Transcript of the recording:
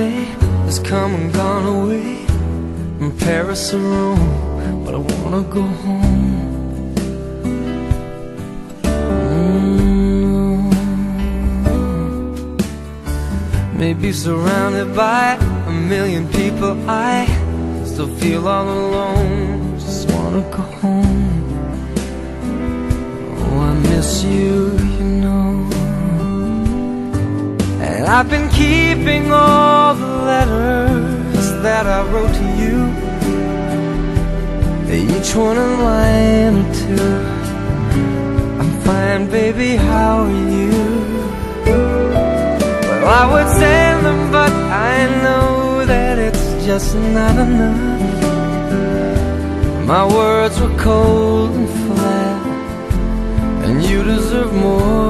day has come and gone away. From Paris or Rome But I wanna go home. Mm. Maybe surrounded by a million people I still feel all alone. Just wanna go home. Oh, I miss you, you know And I've been keeping all the letters that I wrote to you. Each one a line or two. I'm fine, baby, how are you? Well, I would send them, but I know that it's just not enough. My words were cold and flat And you deserve more